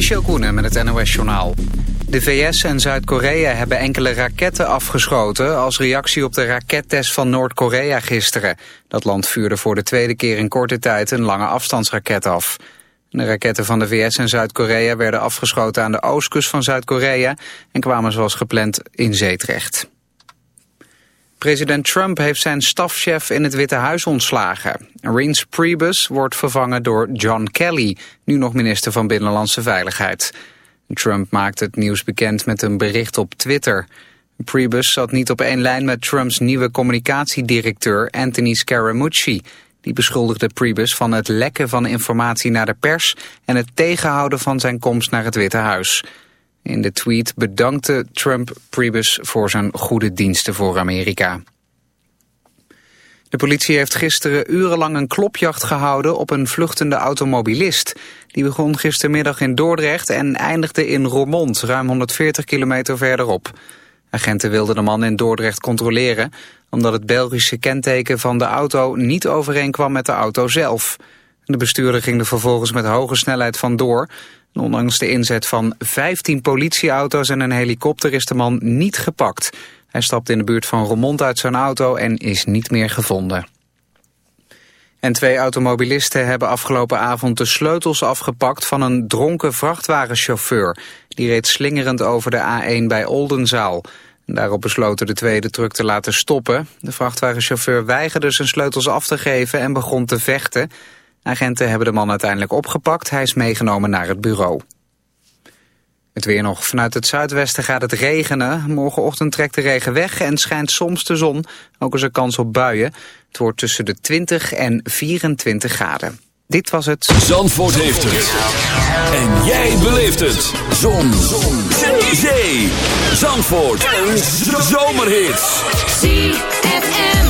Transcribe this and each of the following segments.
Michel Koenen met het NOS-journaal. De VS en Zuid-Korea hebben enkele raketten afgeschoten... als reactie op de rakettest van Noord-Korea gisteren. Dat land vuurde voor de tweede keer in korte tijd een lange afstandsraket af. De raketten van de VS en Zuid-Korea werden afgeschoten aan de oostkust van Zuid-Korea... en kwamen zoals gepland in zee terecht. President Trump heeft zijn stafchef in het Witte Huis ontslagen. Reince Priebus wordt vervangen door John Kelly, nu nog minister van Binnenlandse Veiligheid. Trump maakt het nieuws bekend met een bericht op Twitter. Priebus zat niet op één lijn met Trumps nieuwe communicatiedirecteur Anthony Scaramucci. Die beschuldigde Priebus van het lekken van informatie naar de pers en het tegenhouden van zijn komst naar het Witte Huis. In de tweet bedankte Trump Priebus voor zijn goede diensten voor Amerika. De politie heeft gisteren urenlang een klopjacht gehouden op een vluchtende automobilist. Die begon gistermiddag in Dordrecht en eindigde in Roermond, ruim 140 kilometer verderop. Agenten wilden de man in Dordrecht controleren, omdat het Belgische kenteken van de auto niet overeenkwam met de auto zelf. De bestuurder ging er vervolgens met hoge snelheid vandoor. Ondanks de inzet van 15 politieauto's en een helikopter is de man niet gepakt. Hij stapte in de buurt van Roermond uit zijn auto en is niet meer gevonden. En twee automobilisten hebben afgelopen avond de sleutels afgepakt van een dronken vrachtwagenchauffeur. Die reed slingerend over de A1 bij Oldenzaal. Daarop besloten de tweede truck te laten stoppen. De vrachtwagenchauffeur weigerde zijn sleutels af te geven en begon te vechten. Agenten hebben de man uiteindelijk opgepakt. Hij is meegenomen naar het bureau. Het weer nog. Vanuit het zuidwesten gaat het regenen. Morgenochtend trekt de regen weg en schijnt soms de zon. Ook is er kans op buien. Het wordt tussen de 20 en 24 graden. Dit was het. Zandvoort heeft het. En jij beleeft het. Zon. zon. Zee. Zee. Zandvoort. Een zomerhit. ZFM.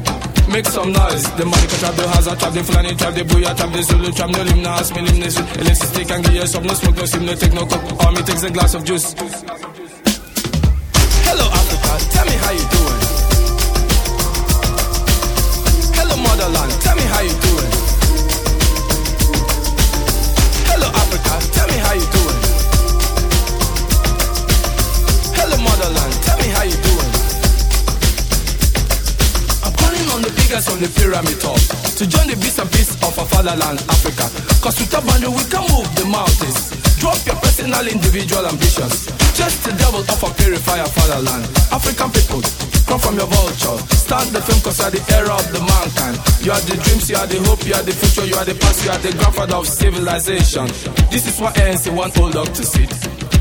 Make some noise. The Malika trap, the Hazard trap, the Fulani trap, the Booyah trap, the Zulu trap, no limb, no ask me limb, no stick and give you some, no smoke, no sim, no take no coke. Army takes a glass of juice. Top. To join the beast and peace of our fatherland, Africa. Cause with a boundary we can move the mountains. Drop your personal individual ambitions. Just the devil of a purifier fatherland. African people, come from your vulture. Start the film cause you are the era of the mankind. You are the dreams, you are the hope, you are the future, you are the past, you are the grandfather of civilization. This is what ANC want old dog to see.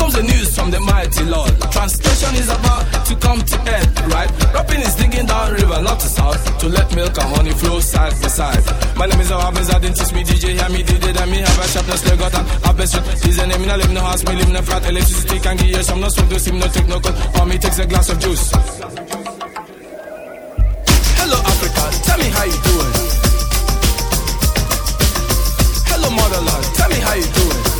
Comes the news from the mighty Lord. Translation is about to come to end, right? Rapping is digging down river, not to south, to let milk and honey flow side by side. My name is Awabins, I didn't teach me DJ, hear me DJ, then me have a sharpness, they got an abyss. Is a name, me no live no house, me live no flat, electricity can give you some, no smoke, no steam, no take no cold, or me takes a glass of juice. Hello Africa, tell me how you doing. Hello motherland, tell me how you doing.